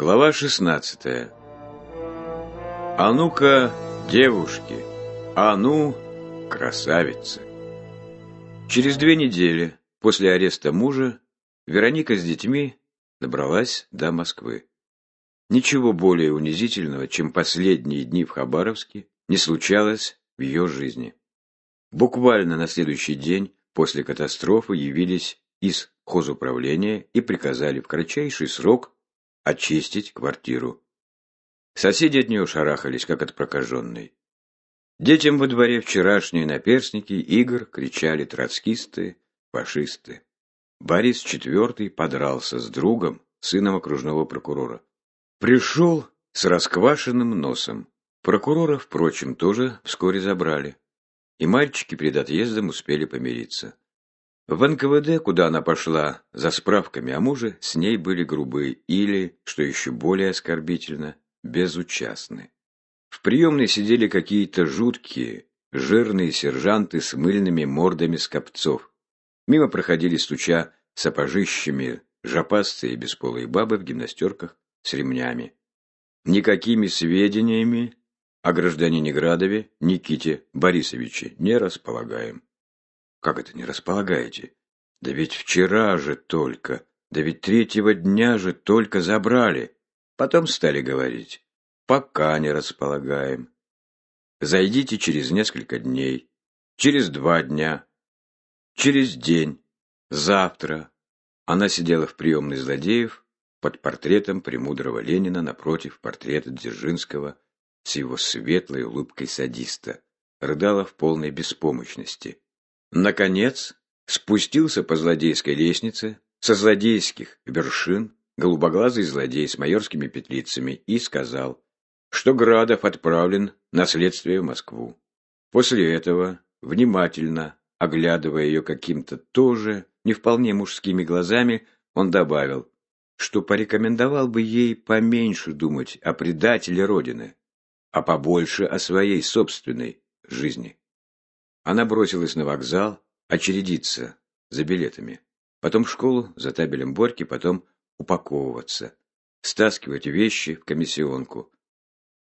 Глава 16 А ну-ка, девушки, а ну, красавицы. Через две недели после ареста мужа Вероника с детьми добралась до Москвы. Ничего более унизительного, чем последние дни в Хабаровске, не случалось в ее жизни. Буквально на следующий день после катастрофы явились из хозуправления и приказали в кратчайший срок очистить квартиру. Соседи от нее шарахались, как от прокаженной. Детям во дворе вчерашние наперсники игр кричали троцкисты, фашисты. Борис IV подрался с другом, сыном окружного прокурора. Пришел с расквашенным носом. Прокурора, впрочем, тоже вскоре забрали. И мальчики перед отъездом успели помириться. В НКВД, куда она пошла за справками о муже, с ней были грубые или, что еще более оскорбительно, безучастны. В приемной сидели какие-то жуткие, жирные сержанты с мыльными мордами скопцов. Мимо проходили, стуча сапожищами, жопастые бесполые бабы в гимнастерках с ремнями. Никакими сведениями о гражданине Градове Никите Борисовиче не располагаем. Как это не располагаете? Да ведь вчера же только, да ведь третьего дня же только забрали. Потом стали говорить, пока не располагаем. Зайдите через несколько дней, через два дня, через день, завтра. Она сидела в приемной злодеев под портретом премудрого Ленина напротив портрета Дзержинского с его светлой улыбкой садиста, рыдала в полной беспомощности. Наконец, спустился по злодейской лестнице, со злодейских вершин, голубоглазый злодей с майорскими петлицами, и сказал, что Градов отправлен на следствие в Москву. После этого, внимательно оглядывая ее каким-то тоже не вполне мужскими глазами, он добавил, что порекомендовал бы ей поменьше думать о предателе Родины, а побольше о своей собственной жизни. Она бросилась на вокзал, очередиться за билетами. Потом в школу, за табелем Борьки, потом упаковываться. Стаскивать вещи в комиссионку.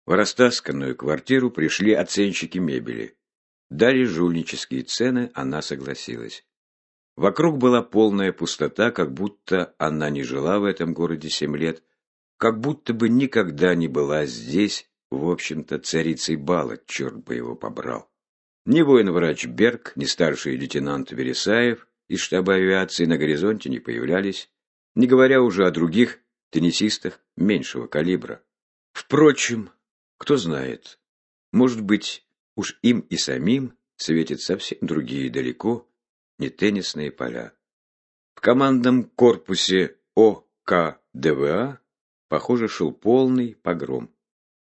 В растасканную квартиру пришли оценщики мебели. Дали жульнические цены, она согласилась. Вокруг была полная пустота, как будто она не жила в этом городе семь лет, как будто бы никогда не была здесь, в общем-то, царицей бала, черт бы его побрал. Ни воин-врач Берг, ни старший лейтенант Вересаев из штаба авиации на горизонте не появлялись, не говоря уже о других теннисистах меньшего калибра. Впрочем, кто знает, может быть, уж им и самим светят совсем другие далеко не теннисные поля. В командном корпусе ОКДВА, похоже, шел полный погром.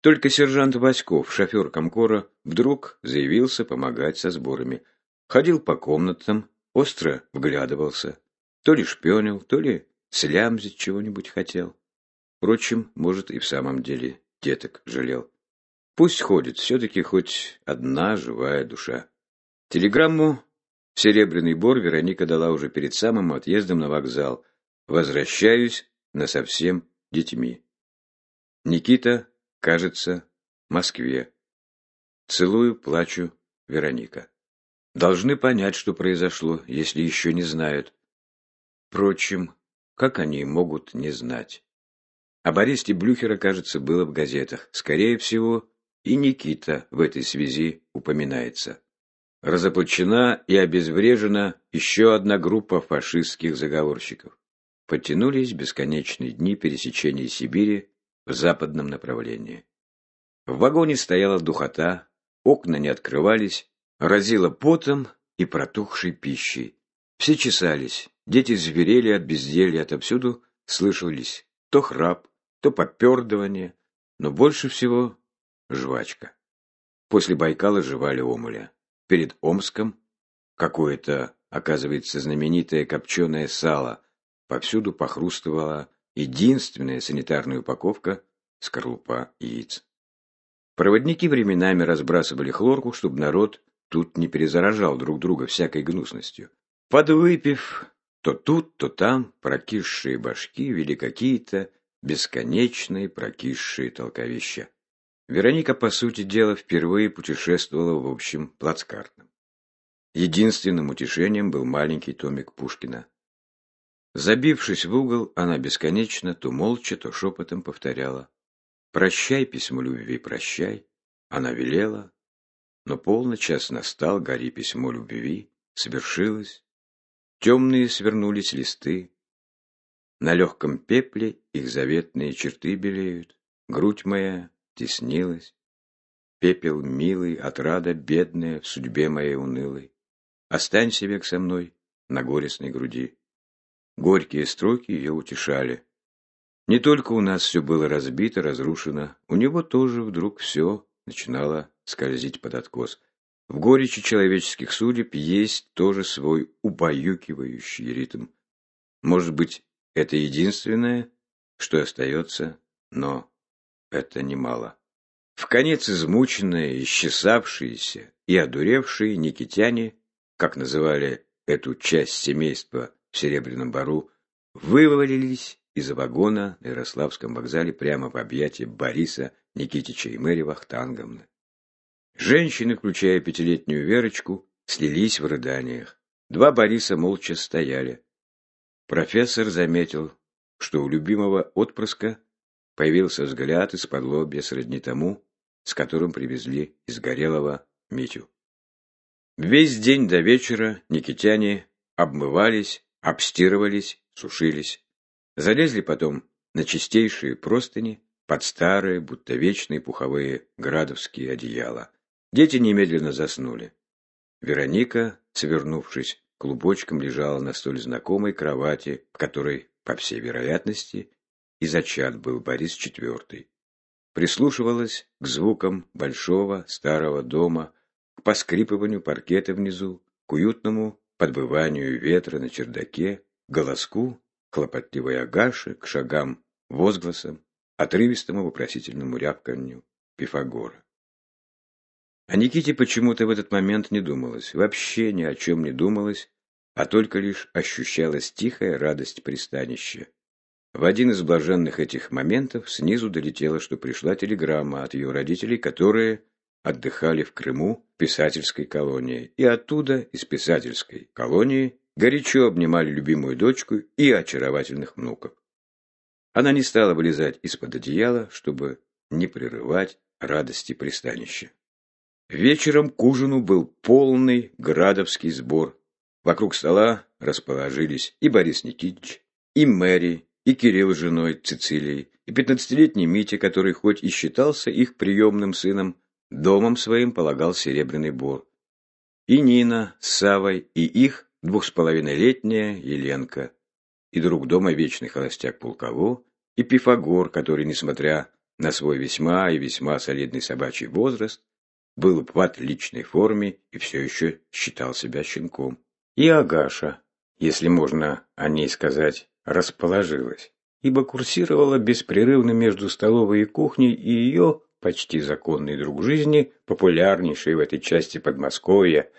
Только сержант Васьков, шофер Комкора, вдруг заявился помогать со сборами. Ходил по комнатам, остро вглядывался. То ли шпионил, то ли слямзить чего-нибудь хотел. Впрочем, может, и в самом деле деток жалел. Пусть ходит, все-таки хоть одна живая душа. Телеграмму в Серебряный Бор Вероника дала уже перед самым отъездом на вокзал. Возвращаюсь на совсем детьми. Никита Кажется, Москве. Целую, плачу, Вероника. Должны понять, что произошло, если еще не знают. Впрочем, как они могут не знать? Об аресте Блюхера, кажется, было в газетах. Скорее всего, и Никита в этой связи упоминается. Разоблачена и обезврежена еще одна группа фашистских заговорщиков. Подтянулись бесконечные дни пересечения Сибири в западном направлении. В вагоне стояла духота, окна не открывались, разило потом и протухшей пищей. Все чесались, дети зверели от безделья, отовсюду слышались то храп, то попердывание, но больше всего жвачка. После Байкала жевали омуля. Перед Омском какое-то, оказывается, знаменитое копченое сало повсюду похрустывало Единственная санитарная упаковка – скорлупа яиц. Проводники временами разбрасывали хлорку, чтобы народ тут не перезаражал друг друга всякой гнусностью. Подвыпив, то тут, то там прокисшие башки вели какие-то бесконечные прокисшие толковища. Вероника, по сути дела, впервые путешествовала в общем плацкартном. Единственным утешением был маленький томик Пушкина. Забившись в угол, она бесконечно, то молча, то шепотом повторяла «Прощай, письмо любви, прощай». Она велела, но полный час настал, гори письмо любви, совершилось. Темные свернулись листы. На легком пепле их заветные черты белеют. Грудь моя теснилась. Пепел милый, отрада бедная в судьбе моей унылой. Останься век со мной на горестной груди. Горькие строки ее утешали. Не только у нас все было разбито, разрушено, у него тоже вдруг все начинало скользить под откос. В горечи человеческих судеб есть тоже свой убаюкивающий ритм. Может быть, это единственное, что остается, но это немало. В конец измученные, исчесавшиеся и одуревшие никитяне, как называли эту часть семейства в Серебряном Бару, вывалились из вагона на Ярославском вокзале прямо в объятия Бориса Никитича и Мэри Вахтанговны. Женщины, включая пятилетнюю Верочку, слились в рыданиях. Два Бориса молча стояли. Профессор заметил, что у любимого отпрыска появился взгляд из-под лобья сродни тому, с которым привезли из Горелого Митю. Весь день до вечера никитяне обмывались, обстирывались, сушились. Залезли потом на чистейшие простыни под старые, будто вечные пуховые градовские одеяла. Дети немедленно заснули. Вероника, свернувшись клубочком, лежала на столь знакомой кровати, в которой, по всей вероятности, и зачат был Борис IV. Прислушивалась к звукам большого старого дома, к поскрипыванию паркета внизу, к уютному подбыванию ветра на чердаке, голоску хлопотливой Агаши, к шагам, возгласам, отрывистому вопросительному рябканью Пифагора. О Никите почему-то в этот момент не думалось, вообще ни о чем не думалось, а только лишь ощущалась тихая радость пристанища. В один из блаженных этих моментов снизу долетело, что пришла телеграмма от ее родителей, которые отдыхали в Крыму в писательской колонии, и оттуда, из писательской колонии, горячо обнимали любимую дочку и очаровательных внуков. Она не стала вылезать из-под одеяла, чтобы не прерывать радости пристанища. Вечером к ужину был полный градовский сбор. Вокруг стола расположились и Борис Никитич, и Мэри, и Кирилл с женой Цицилией, и пятнадцатилетний Митя, который хоть и считался их приемным сыном, домом своим полагал Серебряный Бор, и Нина с Савой, и их двух с половиной летняя Еленка, и друг дома вечный холостяк Пулково, и Пифагор, который, несмотря на свой весьма и весьма солидный собачий возраст, был в отличной форме и все еще считал себя щенком. И Агаша, если можно о ней сказать, расположилась, ибо курсировала беспрерывно между столовой и кухней, и ее почти законный друг жизни, популярнейший в этой части Подмосковья,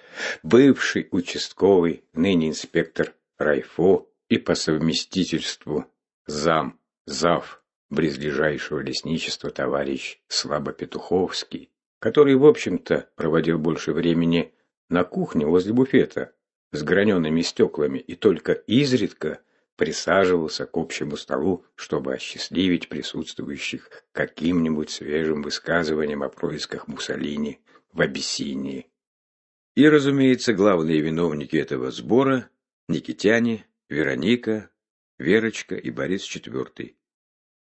бывший участковый, ныне инспектор Райфо и по совместительству зам, зав близлежащего лесничества товарищ Слабо Петуховский, который, в общем-то, проводил больше времени на кухне возле буфета с гранеными стеклами и только изредка присаживался к общему столу, чтобы осчастливить присутствующих каким-нибудь свежим высказыванием о происках Муссолини в Абиссинии. И, разумеется, главные виновники этого сбора – Никитяне, Вероника, Верочка и Борис IV.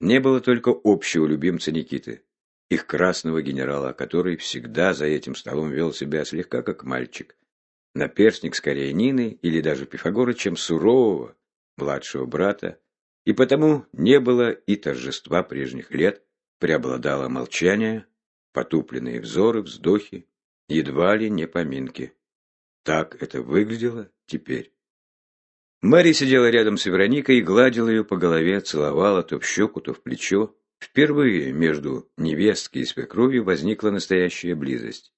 Не было только общего любимца Никиты их красного генерала, который всегда за этим столом вел себя слегка как мальчик. Наперстник скорее Нины или даже Пифагора, чем сурового младшего брата, и потому не было и торжества прежних лет, преобладало молчание, потупленные взоры, вздохи, едва ли не поминки. Так это выглядело теперь. Мэри сидела рядом с Вероникой и гладила ее по голове, целовала то в щеку, то в плечо, Впервые между невесткой и свекровью возникла настоящая близость.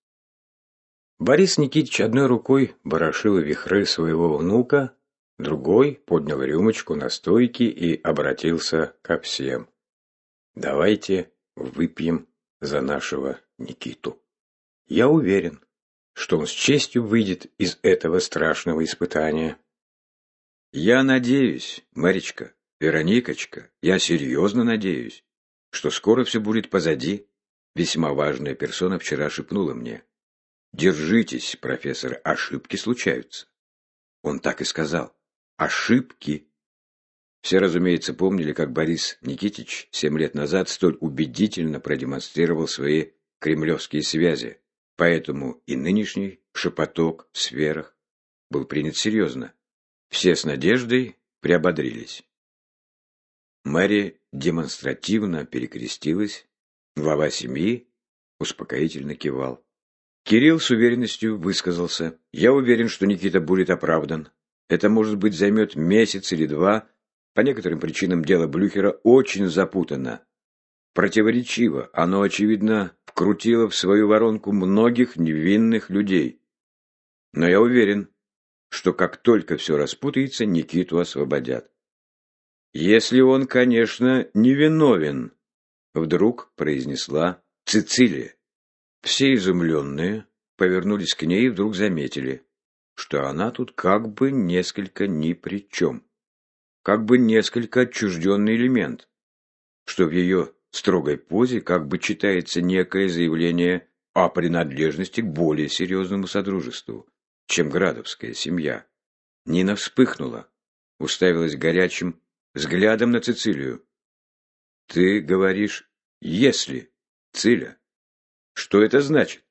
Борис Никитич одной рукой ворошил вихры своего внука, другой поднял рюмочку на стойке и обратился ко всем. Давайте выпьем за нашего Никиту. Я уверен, что он с честью выйдет из этого страшного испытания. Я надеюсь, Маричка, Вероникочка, я серьезно надеюсь, что скоро все будет позади. Весьма важная персона вчера шепнула мне. Держитесь, профессор, ошибки случаются. Он так и сказал. Ошибки. Все, разумеется, помнили, как Борис Никитич семь лет назад столь убедительно продемонстрировал свои кремлевские связи. Поэтому и нынешний шепоток в сферах был принят серьезно. Все с надеждой приободрились. Мэри демонстративно перекрестилась, глава семьи успокоительно кивал. Кирилл с уверенностью высказался. «Я уверен, что Никита будет оправдан. Это, может быть, займет месяц или два. По некоторым причинам дело Блюхера очень запутано. Противоречиво. Оно, очевидно, вкрутило в свою воронку многих невинных людей. Но я уверен, что как только все распутается, Никиту освободят. Если он, конечно, невиновен, вдруг произнесла Цицилия. Все изумленные повернулись к ней и вдруг заметили, что она тут как бы несколько ни при чем, как бы несколько отчужденный элемент, что в ее строгой позе как бы читается некое заявление о принадлежности к более серьезному содружеству, чем градовская семья. Нина вспыхнула, уставилась горячим взглядом на Цицилию. «Ты говоришь «если», Циля?» Что это значит?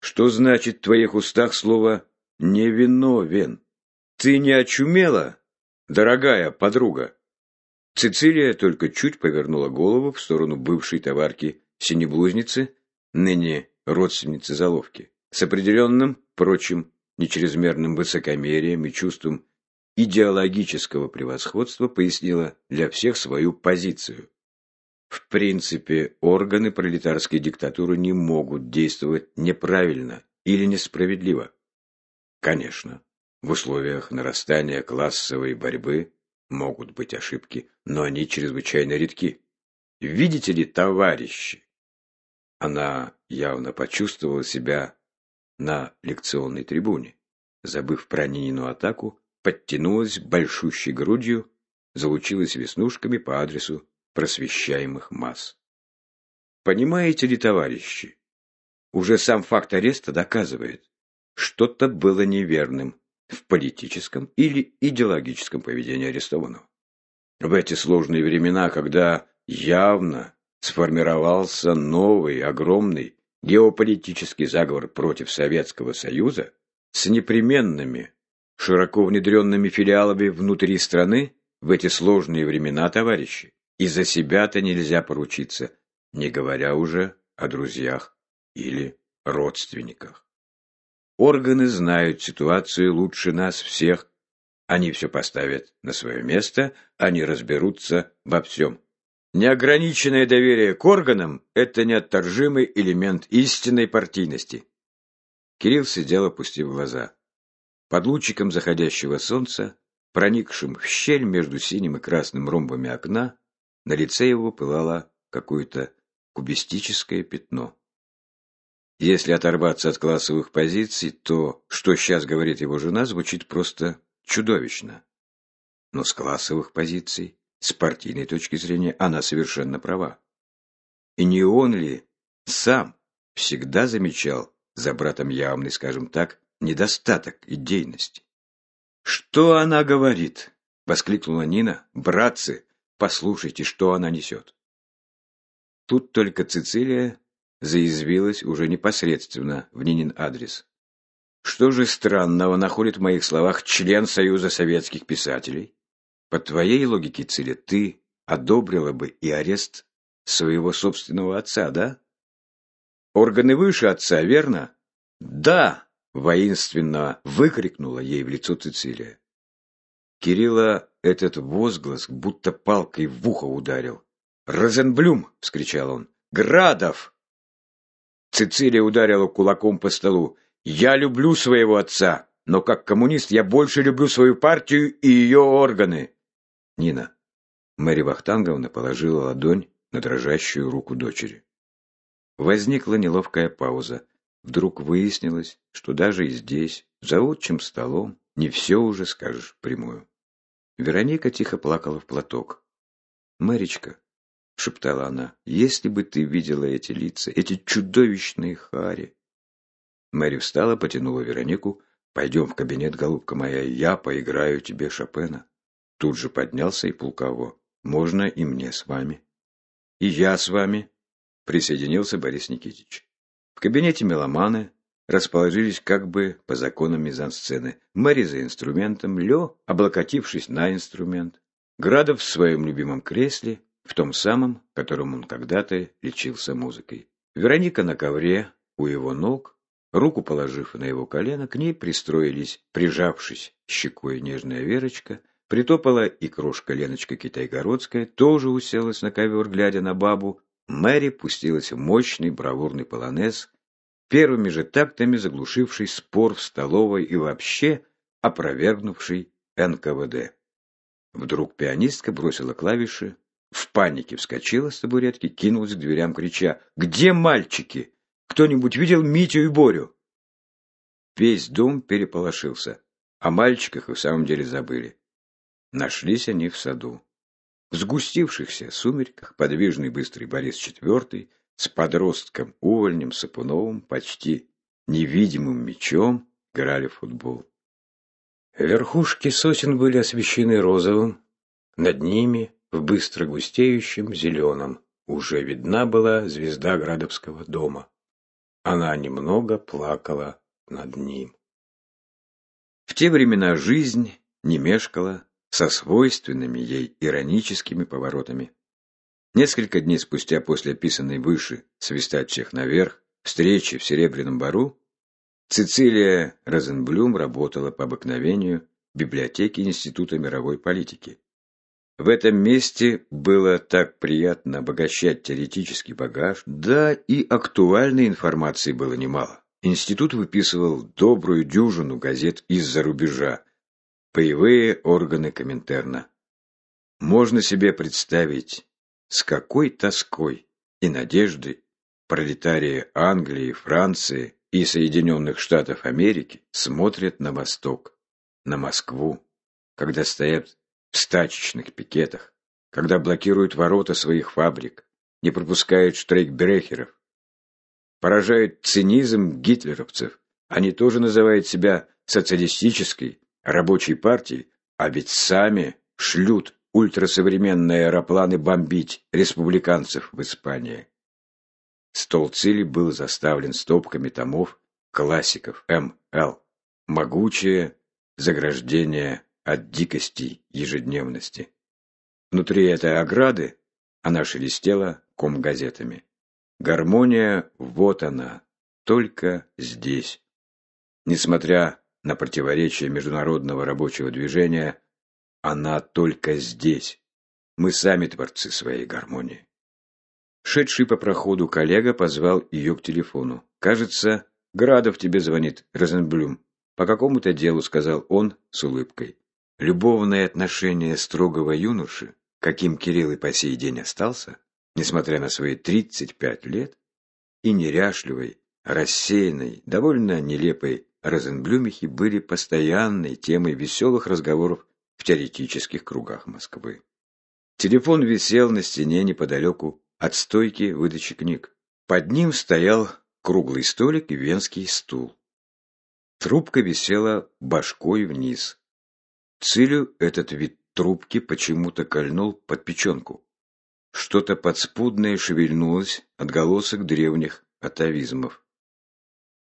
Что значит в твоих устах слово «невиновен»? Ты не очумела, дорогая подруга? Цицилия только чуть повернула голову в сторону бывшей товарки синеблузницы, ныне родственницы заловки, с определенным, впрочем, не чрезмерным высокомерием и чувством идеологического превосходства пояснила для всех свою позицию. В принципе, органы пролетарской диктатуры не могут действовать неправильно или несправедливо. Конечно, в условиях нарастания классовой борьбы могут быть ошибки, но они чрезвычайно редки. Видите ли, товарищи? Она явно почувствовала себя на лекционной трибуне. Забыв про Нинину атаку, подтянулась большущей грудью, залучилась веснушками по адресу просвещаемых масс. Понимаете ли, товарищи, уже сам факт ареста доказывает, что-то было неверным в политическом или идеологическом поведении арестованного. В эти сложные времена, когда явно сформировался новый, огромный геополитический заговор против Советского Союза с непременными, широко внедренными филиалами внутри страны, в эти сложные времена, товарищи, и за себя-то нельзя поручиться, не говоря уже о друзьях или родственниках. Органы знают ситуацию лучше нас всех. Они все поставят на свое место, они разберутся во всем. Неограниченное доверие к органам – это неотторжимый элемент истинной партийности. Кирилл сидел, опустив глаза. Под лучиком заходящего солнца, проникшим в щель между синим и красным ромбами окна, на лице его пылало какое-то кубистическое пятно. Если оторваться от классовых позиций, то, что сейчас говорит его жена, звучит просто чудовищно. Но с классовых позиций, с партийной точки зрения, она совершенно права. И не он ли сам всегда замечал за братом явный, скажем так, недостаток идейности? «Что она говорит?» — воскликнула Нина. «Братцы, Послушайте, что она несет. Тут только Цицилия заизвилась уже непосредственно в Нинин адрес. Что же странного находит в моих словах член Союза советских писателей? По твоей логике, Циля, ты одобрила бы и арест своего собственного отца, да? Органы выше отца, верно? Да! Воинственно выкрикнула ей в лицо Цицилия. Кирилла этот возглас будто палкой в ухо ударил. «Розенблюм!» — вскричал он. «Градов!» Цицилия ударила кулаком по столу. «Я люблю своего отца, но как коммунист я больше люблю свою партию и ее органы!» «Нина!» Мэри Вахтанговна положила ладонь на дрожащую руку дочери. Возникла неловкая пауза. Вдруг выяснилось, что даже и здесь, за отчим столом, не все уже скажешь прямую. Вероника тихо плакала в платок. «Мэричка», — шептала она, — «если бы ты видела эти лица, эти чудовищные хари!» Мэри встала, потянула Веронику. «Пойдем в кабинет, голубка моя, я поиграю тебе Шопена». Тут же поднялся и Пулково. «Можно и мне с вами». «И я с вами», — присоединился Борис Никитич. В кабинете меломаны расположились как бы по законам мизансцены. Мэри за инструментом, Лё, облокотившись на инструмент. Градов в своем любимом кресле, в том самом, которым он когда-то лечился музыкой. Вероника на ковре у его ног, руку положив на его колено, к ней пристроились, прижавшись щекой нежная Верочка, притопала и крошка Леночка Китайгородская, тоже уселась на ковер, глядя на бабу. Мэри пустилась в мощный бравурный полонез, первыми же тактами заглушивший спор в столовой и вообще опровергнувший НКВД. Вдруг пианистка бросила клавиши, в панике вскочила с табуретки, кинулась к дверям, крича «Где мальчики? Кто-нибудь видел Митю и Борю?» Весь дом переполошился. О мальчиках и в самом деле забыли. Нашлись они в саду. В сгустившихся сумерках подвижный быстрый Борис IV с подростком Увольнем Сапуновым почти невидимым мечом играли в футбол. Верхушки сосен были освещены розовым, над ними, в быстро густеющем зеленом, уже видна была звезда Градовского дома. Она немного плакала над ним. В те времена жизнь не мешкала со свойственными ей ироническими поворотами. Несколько дней спустя после описанной выше «Свистать наверх» встречи в Серебряном Бару Цицилия Розенблюм работала по обыкновению в библиотеке Института мировой политики. В этом месте было так приятно обогащать теоретический багаж, да и актуальной информации было немало. Институт выписывал добрую дюжину газет из-за рубежа, боевые органы Коминтерна. Можно себе представить, с какой тоской и надеждой пролетарии Англии, Франции и Соединенных Штатов Америки смотрят на восток, на Москву, когда стоят в стачечных пикетах, когда блокируют ворота своих фабрик, не пропускают штрейкбрехеров. Поражает цинизм гитлеровцев. Они тоже называют себя социалистической рабочей партией, а ведь сами шлют ультрасовременные аэропланы бомбить республиканцев в Испании. Стол Цили был заставлен стопками томов классиков М.Л. Могучее заграждение от дикостей ежедневности. Внутри этой ограды она шелестела комгазетами. Гармония, вот она, только здесь. Несмотря на противоречие международного рабочего движения, она только здесь. Мы сами творцы своей гармонии. Шедший по проходу коллега позвал ее к телефону. «Кажется, Градов тебе звонит, Розенблюм. По какому-то делу», — сказал он с улыбкой. Любовные отношения строгого юноши, каким Кирилл и по сей день остался, несмотря на свои 35 лет, и неряшливой, рассеянной, довольно нелепой Розенблюмихи были постоянной темой веселых разговоров в теоретических кругах Москвы. Телефон висел на стене неподалеку от стойки выдачи книг. Под ним стоял круглый столик и венский стул. Трубка висела башкой вниз. Цилю этот вид трубки почему-то кольнул под печенку. Что-то подспудное шевельнулось, отголосок древних атовизмов.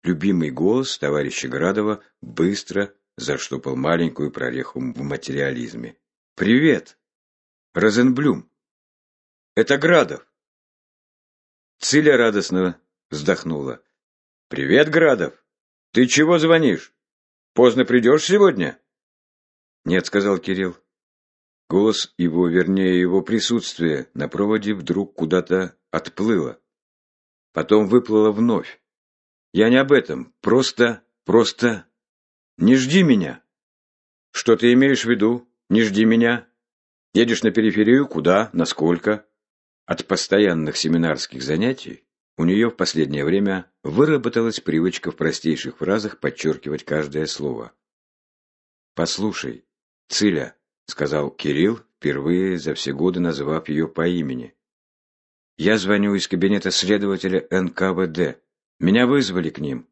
Любимый голос товарища Градова быстро заштопал маленькую прореху в материализме. «Привет! Розенблюм! Это Градов!» Циля радостно вздохнула. «Привет, Градов! Ты чего звонишь? Поздно придешь сегодня?» «Нет», — сказал Кирилл. Голос его, вернее, его присутствие на проводе вдруг куда-то отплыло. Потом выплыло вновь. «Я не об этом. Просто, просто... Не жди меня!» «Что ты имеешь в виду? Не жди меня. Едешь на периферию? Куда? Насколько?» От постоянных семинарских занятий у нее в последнее время выработалась привычка в простейших фразах подчеркивать каждое слово. «Послушай, Циля», — сказал Кирилл, впервые за все годы называв ее по имени. «Я звоню из кабинета следователя НКВД. Меня вызвали к ним.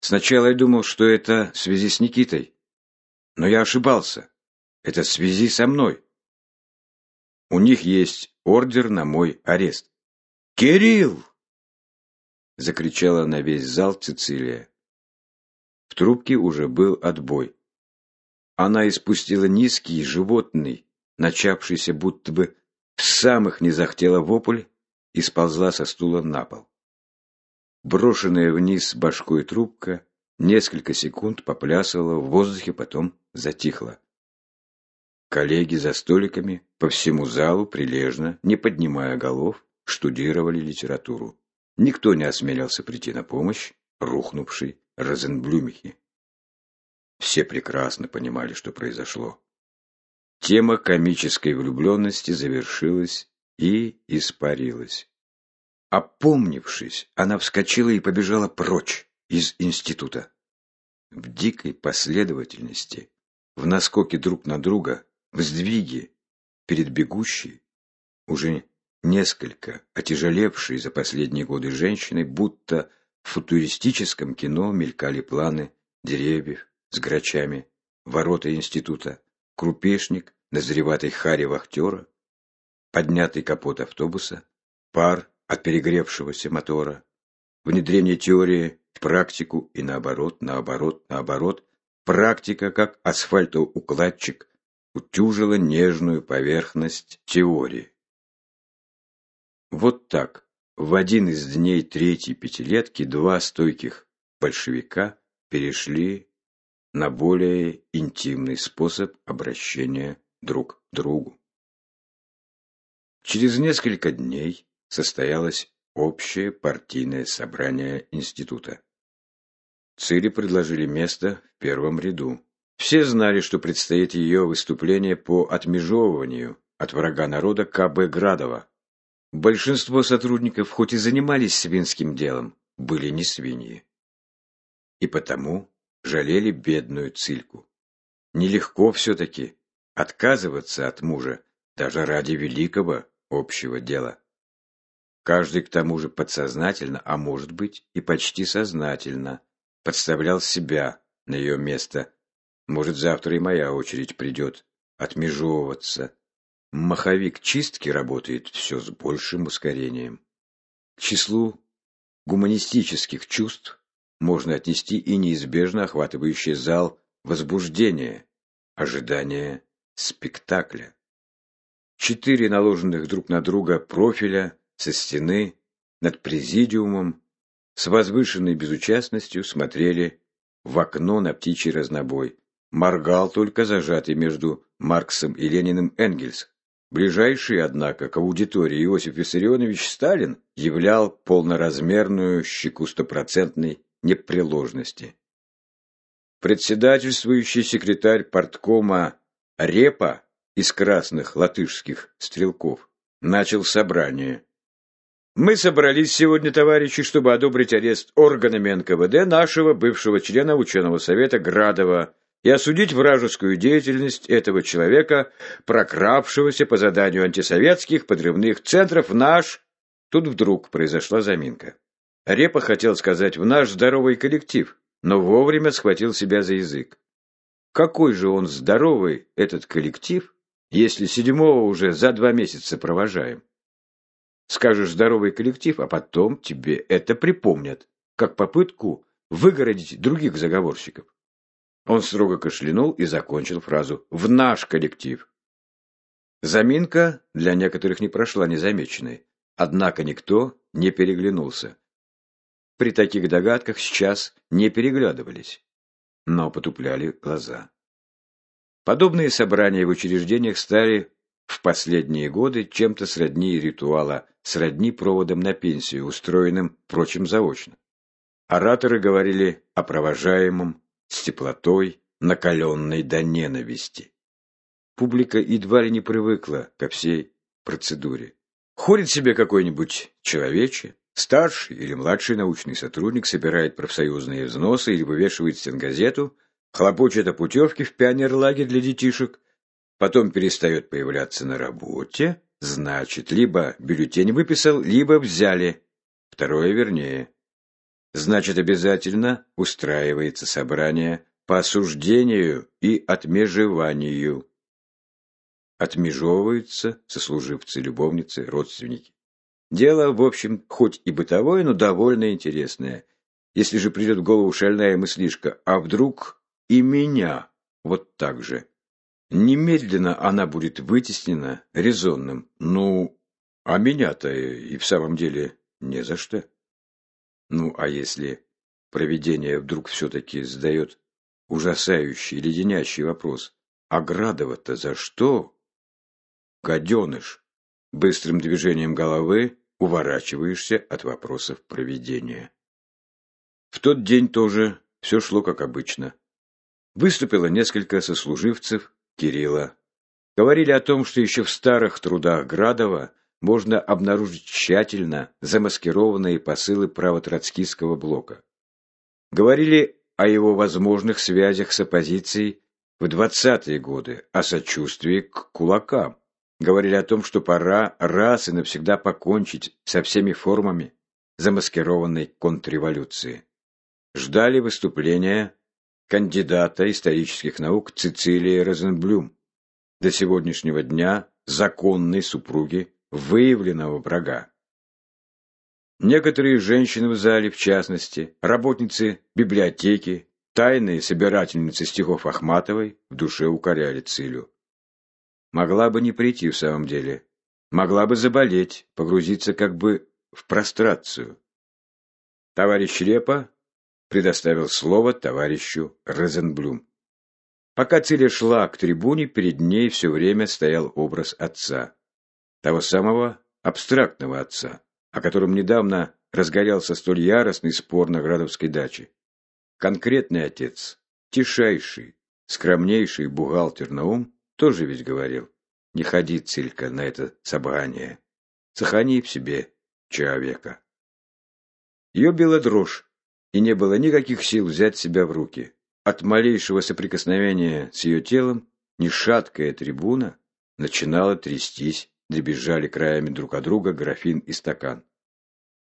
Сначала я думал, что это в связи с Никитой. Но я ошибался. Это в связи со мной. У них есть ордер на мой арест. «Кирилл!» — закричала на весь зал Цицилия. В трубке уже был отбой. Она испустила низкий, животный, начавшийся будто бы в самых низах тела вопль и сползла со стула на пол. Брошенная вниз башкой трубка несколько секунд поплясывала в воздухе, потом затихла. Коллеги за столиками по всему залу прилежно, не поднимая голов, штудировали литературу. Никто не осмелился прийти на помощь рухнувшей Розенблюмихе. Все прекрасно понимали, что произошло. Тема комической влюбленности завершилась и испарилась. Опомнившись, она вскочила и побежала прочь из института. В дикой последовательности, в наскоке друг на друга, в сдвиге перед бегущей, уже несколько отяжелевшей за последние годы женщиной, будто в футуристическом кино мелькали планы деревьев с грачами, ворота института, крупешник, назреватый хари вахтера, поднятый капот автобуса, пар от перегревшегося мотора, внедрение теории в практику и наоборот, наоборот, наоборот, практика как асфальтоукладчик утюжила нежную поверхность теории. Вот так, в один из дней третьей пятилетки два стойких большевика перешли на более интимный способ обращения друг к другу. Через несколько дней состоялось общее партийное собрание института. Цири предложили место в первом ряду. Все знали, что предстоит ее выступление по отмежевыванию от врага народа К.Б. Градова. Большинство сотрудников, хоть и занимались свинским делом, были не свиньи. И потому жалели бедную Цильку. Нелегко все-таки отказываться от мужа даже ради великого общего дела. Каждый к тому же подсознательно, а может быть и почти сознательно, подставлял себя на ее место. Может, завтра и моя очередь придет отмежевываться. Маховик чистки работает все с большим ускорением. К числу гуманистических чувств можно отнести и неизбежно охватывающий зал возбуждение, ожидание спектакля. Четыре наложенных друг на друга профиля со стены над президиумом с возвышенной безучастностью смотрели в окно на птичий разнобой. Моргал только зажатый между Марксом и Лениным Энгельс. Ближайший, однако, к аудитории Иосиф Виссарионович Сталин являл полноразмерную щеку стопроцентной непреложности. Председательствующий секретарь порткома Репа из красных латышских стрелков начал собрание. Мы собрались сегодня, товарищи, чтобы одобрить арест органами НКВД нашего бывшего члена ученого совета Градова и осудить вражескую деятельность этого человека, прокравшегося по заданию антисоветских подрывных центров наш... Тут вдруг произошла заминка. Репа хотел сказать «в наш здоровый коллектив», но вовремя схватил себя за язык. Какой же он здоровый, этот коллектив, если седьмого уже за два месяца провожаем? Скажешь здоровый коллектив, а потом тебе это припомнят, как попытку выгородить других заговорщиков. Он строго кашлянул и закончил фразу «в наш коллектив». Заминка для некоторых не прошла незамеченной, однако никто не переглянулся. При таких догадках сейчас не переглядывались, но потупляли глаза. Подобные собрания в учреждениях стали в последние годы чем-то сродни ритуала, сродни проводам на пенсию, устроенным, впрочем, заочно. Ораторы говорили о провожаемом с теплотой, накаленной до ненависти. Публика едва ли не привыкла ко всей процедуре. Ходит себе какой-нибудь человече, старший или младший научный сотрудник собирает профсоюзные взносы или вывешивает стенгазету, хлопочет о путевке в пионерлагерь для детишек, потом перестает появляться на работе, значит, либо бюллетень выписал, либо взяли. Второе вернее. Значит, обязательно устраивается собрание по осуждению и отмежеванию. Отмежевываются сослуживцы, любовницы, родственники. Дело, в общем, хоть и бытовое, но довольно интересное. Если же придет в голову шальная мыслишка, а вдруг и меня вот так же? Немедленно она будет вытеснена резонным. Ну, а меня-то и в самом деле не за что. Ну, а если провидение вдруг все-таки задает ужасающий, леденящий вопрос, а Градова-то за что? Гаденыш, быстрым движением головы уворачиваешься от вопросов проведения. В тот день тоже все шло как обычно. Выступило несколько сослуживцев Кирилла. Говорили о том, что еще в старых трудах Градова можно обнаружить тщательно замаскированные посылы правотроцкистского блока. Говорили о его возможных связях с оппозицией в 20-е годы, о сочувствии к кулакам. Говорили о том, что пора раз и навсегда покончить со всеми формами замаскированной контрреволюции. Ждали выступления кандидата исторических наук Цицилии Розенблюм, до сегодняшнего дня законной супруги выявленного врага. Некоторые женщины в зале, в частности, работницы библиотеки, тайные собирательницы стихов Ахматовой, в душе укоряли Цилю. Могла бы не прийти в самом деле. Могла бы заболеть, погрузиться как бы в прострацию. Товарищ Репа предоставил слово товарищу Розенблюм. Пока Циля шла к трибуне, перед ней все время стоял образ отца. Того самого абстрактного отца, о котором недавно разгорелся столь яростный спор на Градовской даче. Конкретный отец, тишайший, скромнейший бухгалтер Наум, тоже ведь говорил, не ходи, Цилька, на это собрание. Сохрани в себе человека. Ее била дрожь, и не было никаких сил взять себя в руки. От малейшего соприкосновения с ее телом нешаткая трибуна начинала трястись, дребезжали краями друг от друга графин и стакан.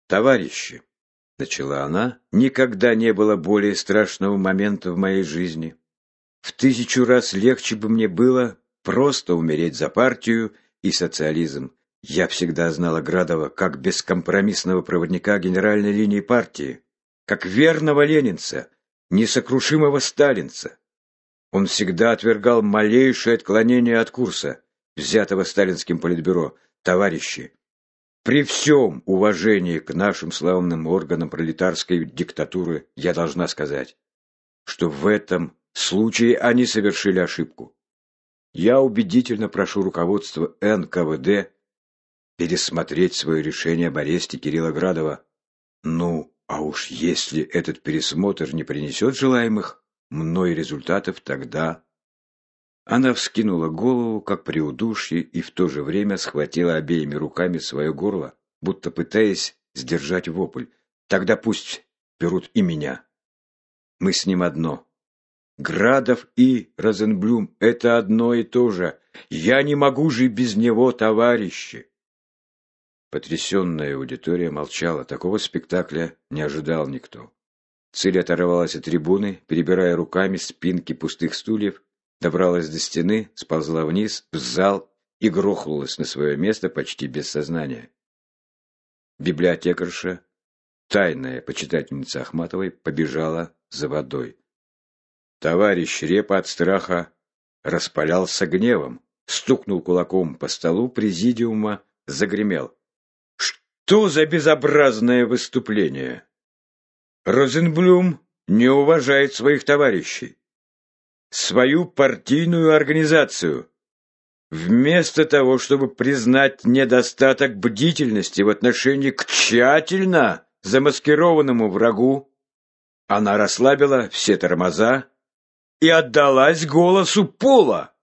«Товарищи!» — начала она. «Никогда не было более страшного момента в моей жизни. В тысячу раз легче бы мне было просто умереть за партию и социализм. Я всегда знала Градова как бескомпромиссного проводника генеральной линии партии, как верного ленинца, несокрушимого сталинца. Он всегда отвергал малейшее отклонение от курса, взятого сталинским политбюро. Товарищи, при всем уважении к нашим славным органам пролетарской диктатуры я должна сказать, что в этом случае они совершили ошибку. Я убедительно прошу руководство НКВД пересмотреть свое решение об аресте Кирилла Градова. Ну, а уж если этот пересмотр не принесет желаемых мной результатов, тогда... Она вскинула голову, как при удушье, и в то же время схватила обеими руками свое горло, будто пытаясь сдержать вопль. Тогда пусть берут и меня. Мы с ним одно. Градов и Розенблюм — это одно и то же. Я не могу жить без него, товарищи. Потрясенная аудитория молчала. Такого спектакля не ожидал никто. Цель оторвалась от трибуны, перебирая руками спинки пустых стульев, добралась до стены, сползла вниз, в зал и грохнулась на свое место почти без сознания. Библиотекарша, тайная почитательница Ахматовой, побежала за водой. Товарищ Репа от страха распалялся гневом, стукнул кулаком по столу президиума, загремел. «Что за безобразное выступление? Розенблюм не уважает своих товарищей, свою партийную организацию. Вместо того, чтобы признать недостаток бдительности в отношении к тщательно замаскированному врагу, она расслабила все тормоза, и отдалась голосу пола.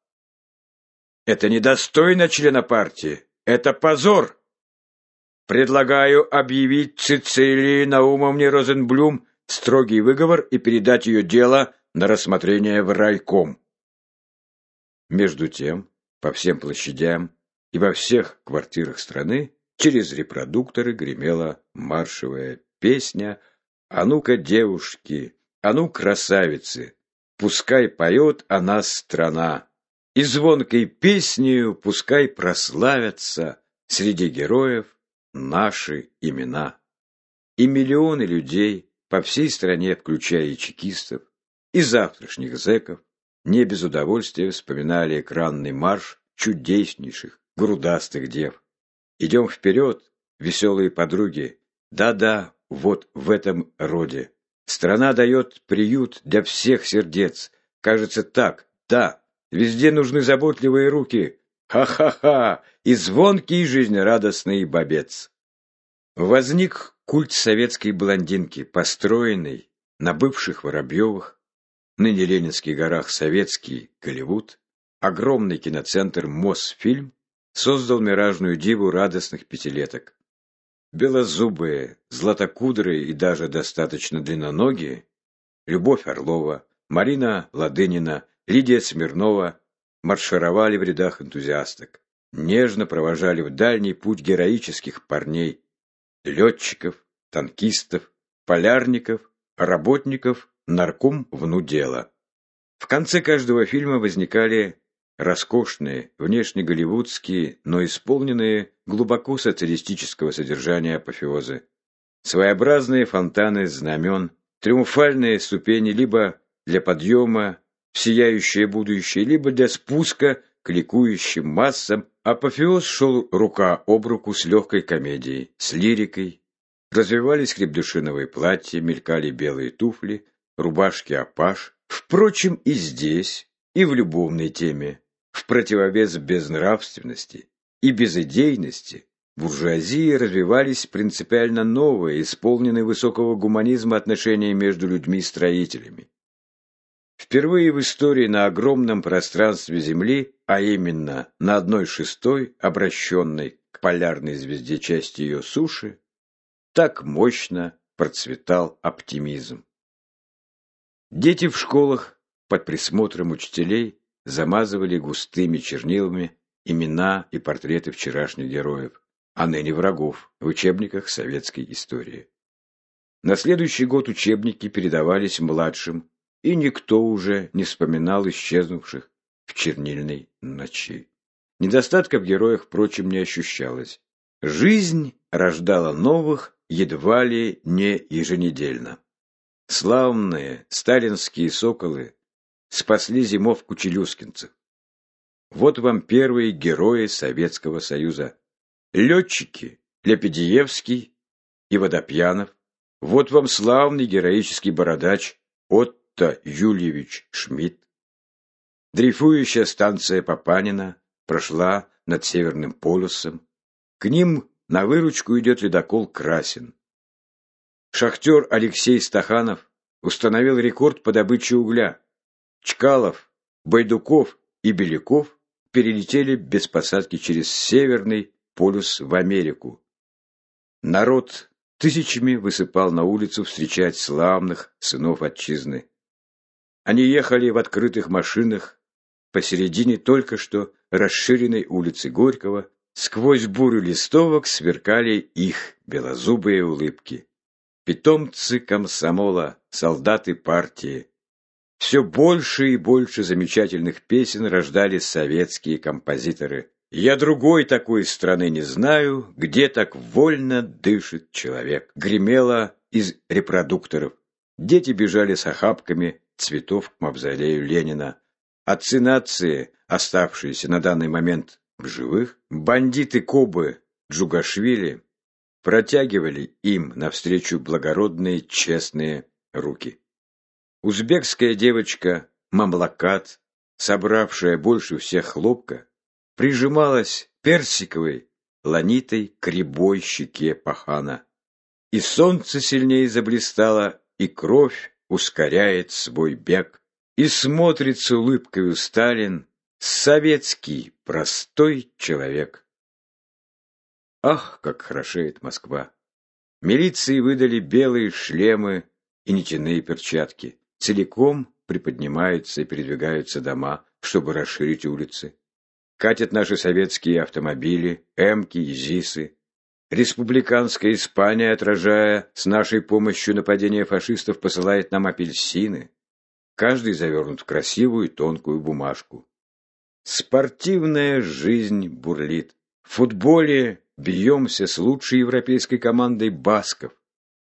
Это недостойно члена партии. Это позор. Предлагаю объявить Цицилии Наумовне Розенблюм строгий выговор и передать ее дело на рассмотрение в райком. Между тем, по всем площадям и во всех квартирах страны через репродукторы гремела маршевая песня «А ну-ка, девушки, а ну, красавицы, пускай поет она страна, и звонкой песнею пускай прославятся среди героев наши имена. И миллионы людей по всей стране, включая и чекистов, и завтрашних зэков, не без удовольствия вспоминали экранный марш чудеснейших, грудастых дев. Идем вперед, веселые подруги, да-да, вот в этом роде. Страна дает приют для всех сердец. Кажется так, да, везде нужны заботливые руки. Ха-ха-ха! И звонкий жизнерадостный бобец. Возник культ советской блондинки, построенный на бывших Воробьевых, ныне Ленинских горах Советский Голливуд, огромный киноцентр Мосфильм создал миражную диву радостных пятилеток. Белозубые, златокудрые и даже достаточно длинноногие Любовь Орлова, Марина Ладынина, Лидия Смирнова маршировали в рядах энтузиасток, нежно провожали в дальний путь героических парней, летчиков, танкистов, полярников, работников нарком внудела. В конце каждого фильма возникали роскошные, внешне голливудские, но исполненные глубоко социалистического содержания апофеозы. Своеобразные фонтаны знамен, триумфальные ступени либо для подъема в сияющее будущее, либо для спуска к ликующим массам, апофеоз шел рука об руку с легкой комедией, с лирикой. Развивались крепдушиновые платья, мелькали белые туфли, рубашки апаш. Впрочем, и здесь, и в любовной теме, в противовес безнравственности и безидейности, буржуазии развивались принципиально новые, исполненные высокого гуманизма отношения между людьми-строителями. Впервые в истории на огромном пространстве Земли, а именно на одной шестой, обращенной к полярной звезде части ее суши, так мощно процветал оптимизм. Дети в школах под присмотром учителей замазывали густыми чернилами имена и портреты вчерашних героев, а ныне врагов в учебниках советской истории. На следующий год учебники передавались младшим, и никто уже не вспоминал исчезнувших в чернильной ночи. Недостатка в героях, впрочем, не ощущалось. Жизнь рождала новых едва ли не еженедельно. Славные сталинские соколы спасли зимовку челюскинцев. Вот вам первые герои Советского Союза. Летчики Лепедиевский и Водопьянов. Вот вам славный героический бородач Отто Юльевич Шмидт. Дрейфующая станция Папанина прошла над Северным полюсом. К ним на выручку идет ледокол Красин. Шахтер Алексей Стаханов установил рекорд по добыче угля. Чкалов, Байдуков и Беляков перелетели без посадки через Северный полюс в Америку. Народ тысячами высыпал на улицу встречать славных сынов отчизны. Они ехали в открытых машинах посередине только что расширенной улицы Горького, сквозь бурю листовок сверкали их белозубые улыбки питомцы комсомола, солдаты партии. Все больше и больше замечательных песен рождали советские композиторы. Я другой такой страны не знаю, где так вольно дышит человек. Гремело из репродукторов. Дети бежали с охапками цветов к мавзолею Ленина. Отцы нации, оставшиеся на данный момент в живых, бандиты Кобы, Джугашвили, протягивали им навстречу благородные честные руки. Узбекская девочка Мамлакат, собравшая больше всех хлопка, прижималась персиковой ланитой к рябой щеке пахана. И солнце сильнее заблистало, и кровь ускоряет свой бег, и смотрит с улыбкой Сталин, советский простой человек. Ах, как хорошеет Москва! Милиции выдали белые шлемы и нитяные перчатки. Целиком приподнимаются и передвигаются дома, чтобы расширить улицы. Катят наши советские автомобили, эмки и ЗИСы. Республиканская Испания, отражая с нашей помощью нападение фашистов, посылает нам апельсины. Каждый завернут в красивую тонкую бумажку. Спортивная жизнь бурлит. В футболе бьемся с лучшей европейской командой басков.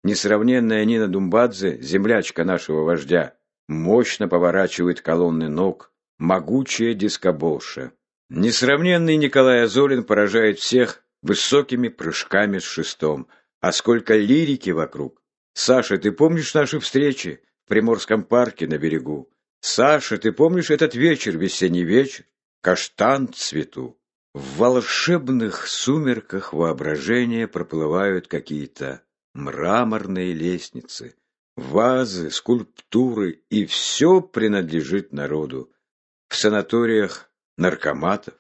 Несравненная Нина Думбадзе, землячка нашего вождя, мощно поворачивает колонны ног, могучая дискоболша. Несравненный Николай Азолин поражает всех высокими прыжками с шестом. А сколько лирики вокруг! Саша, ты помнишь наши встречи в Приморском парке на берегу? Саша, ты помнишь этот вечер, весенний вечер? Каштан цвету. В волшебных сумерках воображения проплывают какие-то мраморные лестницы, вазы, скульптуры, и все принадлежит народу. В санаториях наркоматов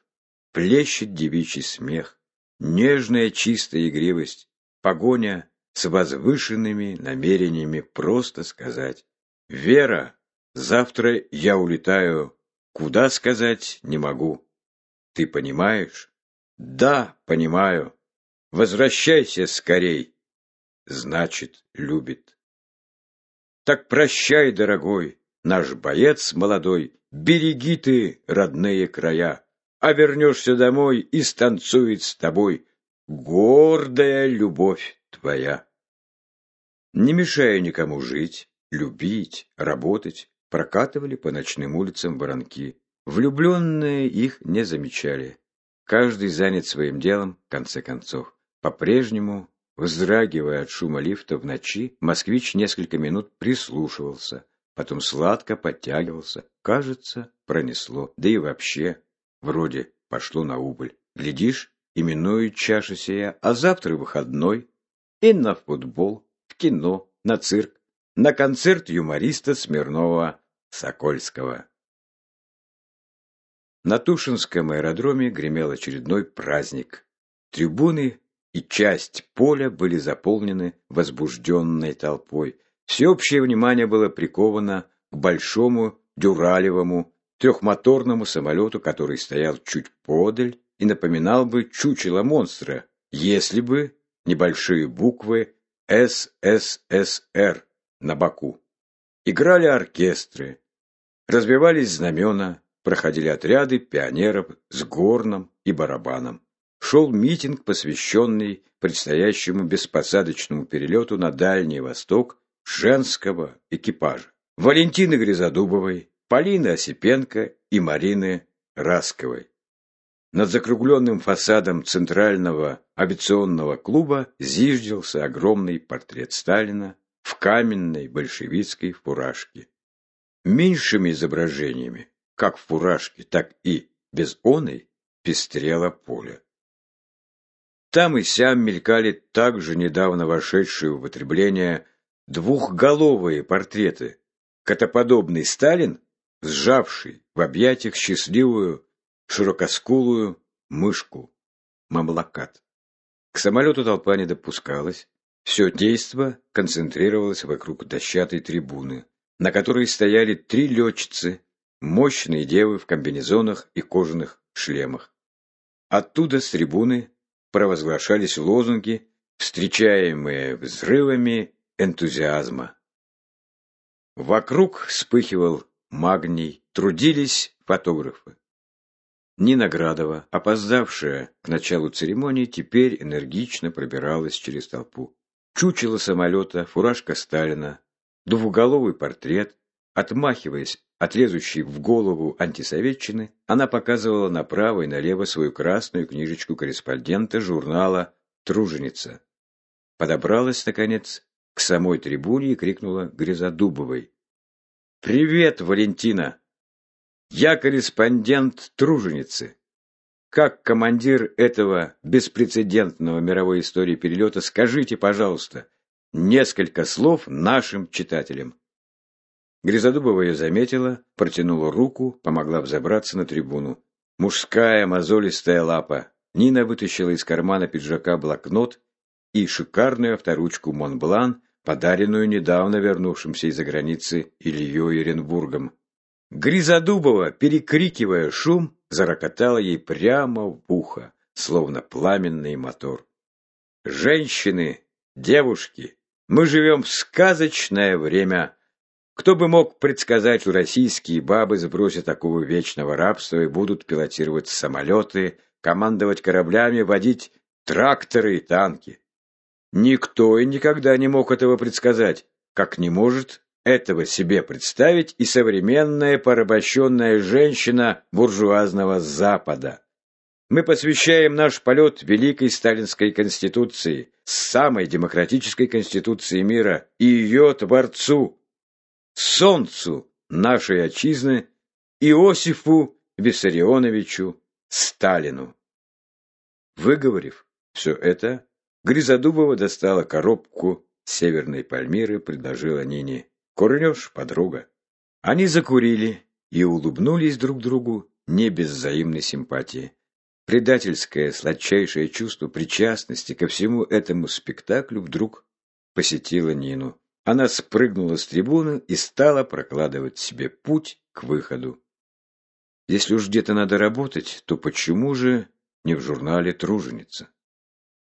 плещет девичий смех, нежная чистая игривость, погоня с возвышенными намерениями просто сказать «Вера, завтра я улетаю, куда сказать не могу». Ты понимаешь? Да, понимаю. Возвращайся скорей. Значит, любит. Так прощай, дорогой, наш боец молодой, береги ты родные края, а вернешься домой и станцует с тобой гордая любовь твоя. Не мешая никому жить, любить, работать, прокатывали по ночным улицам воронки. Влюбленные их не замечали. Каждый занят своим делом, в конце концов. По-прежнему, вздрагивая от шума лифта в ночи, москвич несколько минут прислушивался, потом сладко подтягивался. Кажется, пронесло. Да и вообще, вроде пошло на убыль. Глядишь, именует чаша сия, а завтра выходной. И на футбол, в кино, на цирк, на концерт юмориста Смирнова-Сокольского. На Тушинском аэродроме гремел очередной праздник. Трибуны и часть поля были заполнены возбужденной толпой. Всеобщее внимание было приковано к большому дюралевому трехмоторному самолету, который стоял чуть подаль и напоминал бы чучело монстра, если бы небольшие буквы СССР на боку. Играли оркестры, разбивались знамена, проходили отряды пионеров с горном и барабаном. Шел митинг, посвященный предстоящему беспосадочному перелету на Дальний Восток женского экипажа. Валентины Гризодубовой, Полины Осипенко и Марины Расковой. Над закругленным фасадом Центрального авиационного клуба зиждился огромный портрет Сталина в каменной большевистской фуражке. Меньшими изображениями как в фуражке, так и без оной пестрело поле. Там и сям мелькали также недавно вошедшие в употребление двухголовые портреты. Котоподобный Сталин, сжавший в объятиях счастливую, широкоскулую мышку, мамлакат. К самолету толпа не допускалась. Все действо концентрировалось вокруг дощатой трибуны, на которой стояли три летчицы мощные девы в комбинезонах и кожаных шлемах. Оттуда с трибуны провозглашались лозунги, встречаемые взрывами энтузиазма. Вокруг вспыхивал магний, трудились фотографы. Нина Градова, опоздавшая к началу церемонии, теперь энергично пробиралась через толпу. Чучело самолета, фуражка Сталина, двуголовый портрет, отмахиваясь от лезущей в голову антисоветчины, она показывала направо и налево свою красную книжечку корреспондента журнала «Труженица». Подобралась, наконец, к самой трибуне и крикнула Грязодубовой. «Привет, Валентина! Я корреспондент «Труженицы». Как командир этого беспрецедентного мировой истории перелета, скажите, пожалуйста, несколько слов нашим читателям. Грязодубова ее заметила, протянула руку, помогла взобраться на трибуну. Мужская мозолистая лапа, Нина вытащила из кармана пиджака блокнот и шикарную авторучку Монблан, подаренную недавно вернувшимся из-за границы Ильей Оренбургом. Гризодубова, перекрикивая шум, зарокотала ей прямо в ухо, словно пламенный мотор. «Женщины, девушки, мы живем в сказочное время!» Кто бы мог предсказать, что российские бабы сбросят такого вечного рабства и будут пилотировать самолеты, командовать кораблями, водить тракторы и танки. Никто и никогда не мог этого предсказать, как не может этого себе представить и современная порабощенная женщина буржуазного Запада. Мы посвящаем наш полет Великой Сталинской Конституции, самой демократической Конституции мира и ее Творцу, Солнцу нашей Отчизны, Иосифу Виссарионовичу Сталину. Выговорив все это, Гризодубова достала коробку северной пальмиры, предложила Нине. «Курнешь, подруга?» Они закурили и улыбнулись друг другу не без взаимной симпатии. Предательское, сладчайшее чувство причастности ко всему этому спектаклю вдруг посетило Нину. Она спрыгнула с трибуны и стала прокладывать себе путь к выходу. Если уж где-то надо работать, то почему же не в журнале «Труженица»?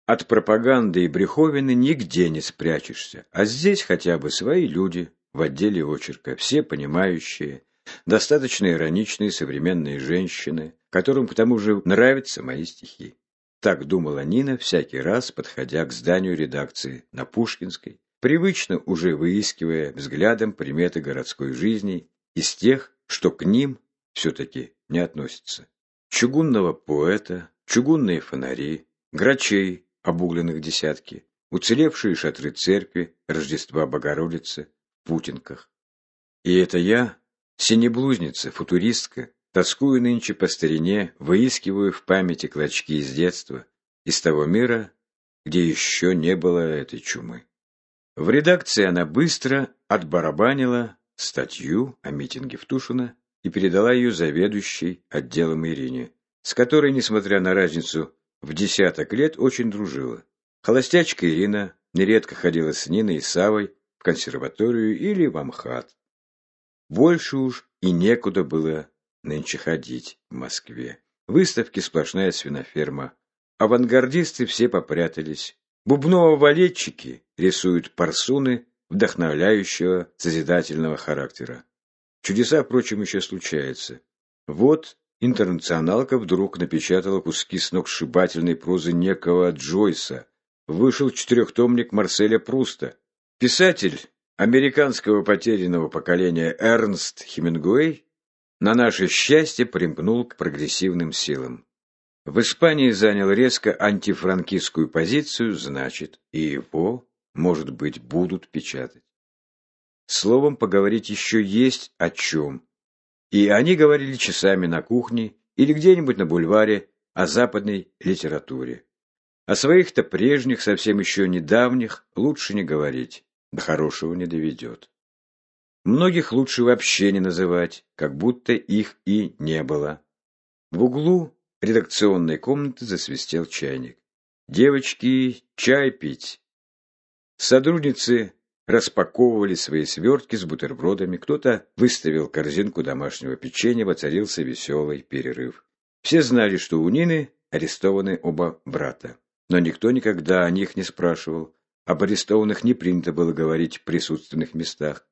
От пропаганды и бреховины нигде не спрячешься, а здесь хотя бы свои люди в отделе очерка, все понимающие, достаточно ироничные современные женщины, которым к тому же нравятся мои стихи. Так думала Нина всякий раз, подходя к зданию редакции на Пушкинской, привычно уже выискивая взглядом приметы городской жизни из тех, что к ним все-таки не относятся. Чугунного поэта, чугунные фонари, грачей, обугленных десятки, уцелевшие шатры церкви Рождества Богородицы в Путинках. И это я, синеблузница, футуристка, тоскую нынче по старине, выискиваю в памяти клочки из детства, из того мира, где еще не было этой чумы. В редакции она быстро отбарабанила статью о митинге в Тушино и передала ее заведующей отделом Ирине, с которой, несмотря на разницу в десяток лет, очень дружила. Холостячка Ирина нередко ходила с Ниной и Савой в консерваторию или в Амхат. Больше уж и некуда было нынче ходить в Москве. Выставки сплошная свиноферма. Авангардисты все попрятались. Бубново-валетчики рисуют парсуны вдохновляющего созидательного характера. Чудеса, впрочем, еще случаются. Вот интернационалка вдруг напечатала куски сногсшибательной прозы некого Джойса. Вышел четырехтомник Марселя Пруста. Писатель американского потерянного поколения Эрнст Хемингуэй на наше счастье примкнул к прогрессивным силам. В Испании занял резко антифранкистскую позицию, значит, и его, может быть, будут печатать. Словом, поговорить еще есть о чем. И они говорили часами на кухне или где-нибудь на бульваре о западной литературе. О своих-то прежних, совсем еще недавних, лучше не говорить, до хорошего не доведет. Многих лучше вообще не называть, как будто их и не было. В углу редакционной комнаты засвистел чайник. «Девочки, чай пить!» Сотрудницы распаковывали свои свертки с бутербродами, кто-то выставил корзинку домашнего печенья, воцарился веселый перерыв. Все знали, что у Нины арестованы оба брата, но никто никогда о них не спрашивал. Об арестованных не принято было говорить в присутственных местах.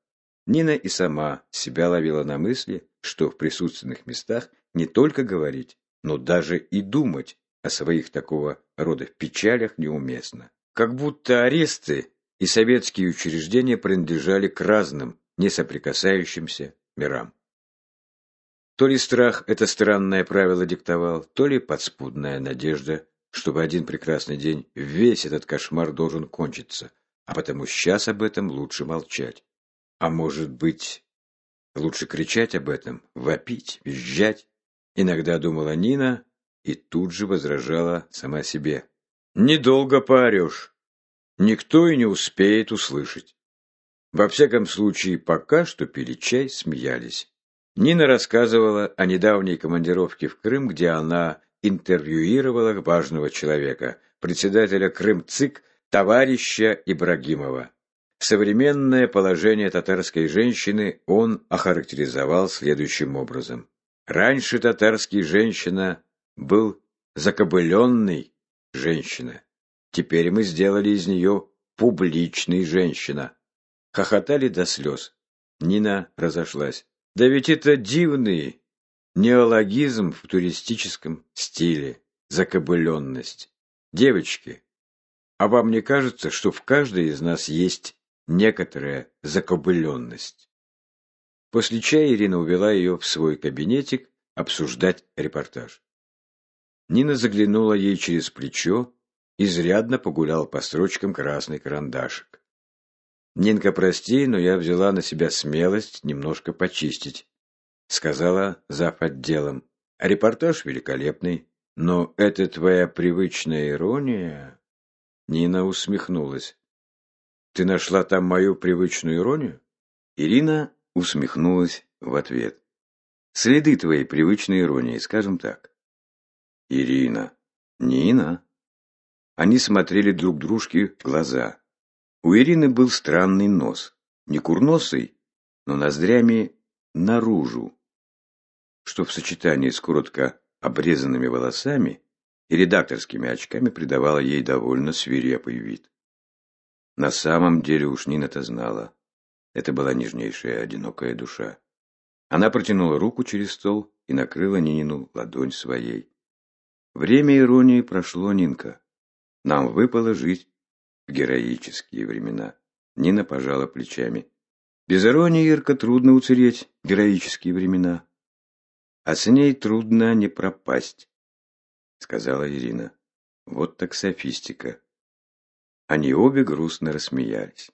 Нина и сама себя ловила на мысли, что в присутственных местах не только говорить, но даже и думать о своих такого рода печалях неуместно. Как будто аресты и советские учреждения принадлежали к разным, несоприкасающимся мирам. То ли страх это странное правило диктовал, то ли подспудная надежда, чтобы один прекрасный день весь этот кошмар должен кончиться, а потому сейчас об этом лучше молчать. А может быть, лучше кричать об этом, вопить, визжать? Иногда думала Нина и тут же возражала сама себе. Недолго поорешь, никто и не успеет услышать. Во всяком случае, пока что пили чай, смеялись. Нина рассказывала о недавней командировке в Крым, где она интервьюировала важного человека, председателя Крымцик товарища Ибрагимова. Современное положение татарской женщины он охарактеризовал следующим образом. Раньше татарский женщина был закобыленный женщина. Теперь мы сделали из нее публичный женщина. Хохотали до слез. Нина разошлась. Да ведь это дивный неологизм в туристическом стиле. Закобыленность. Девочки, а вам не кажется, что в каждой из нас есть некоторая закобыленность? После чая Ирина увела ее в свой кабинетик обсуждать репортаж. Нина заглянула ей через плечо, изрядно погулял по строчкам красный карандашик. «Нинка, прости, но я взяла на себя смелость немножко почистить», сказала зав. отделом. «Репортаж великолепный, но это твоя привычная ирония...» Нина усмехнулась. «Ты нашла там мою привычную иронию?» Ирина усмехнулась в ответ. «Следы твоей привычной иронии, скажем так». «Ирина». «Нина». Они смотрели друг дружке в глаза. У Ирины был странный нос. Не курносый, но ноздрями наружу, что в сочетании с коротко обрезанными волосами и редакторскими очками придавало ей довольно свирепый вид. На самом деле уж Нина-то знала. Это была нежнейшая одинокая душа. Она протянула руку через стол и накрыла Нинину ладонь своей. Время иронии прошло, Нинка. Нам выпало жить в героические времена. Нина пожала плечами. Без иронии, Ирка, трудно уцелеть героические времена. А с ней трудно не пропасть, сказала Ирина. Вот так софистика. Они обе грустно рассмеялись.